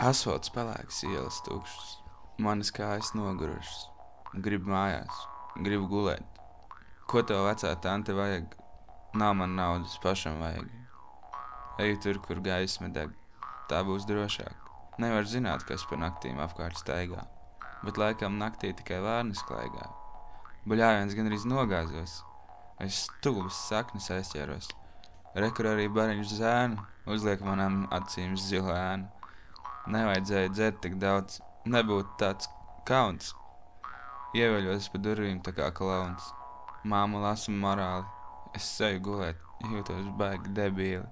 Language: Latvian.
Asfalts pelēks, ielas tukšas, manas kājas nogurušas. Gribu mājās, gribu gulēt. Ko tev vecā tante vajag? Nav man naudas, pašam vajag. Eju tur, kur gaisma deg. Tā būs drošāk. Nevar zināt, kas pa naktīm apkārt staigā. Bet laikam naktī tikai vārnas klaigā. Buļāviens gan arī nogāzos. Es stulbas saknes aizķēros. Rekur arī bariņš zēnu, uzliek manām acīm zilu ēnu. Nevajadzēja dzert tik daudz, nebūtu tāds kauns. Ieveļos pa durvīm tā kā klauns. Māma lasa morāli, es seju gulēt, jūtos baigi debīli.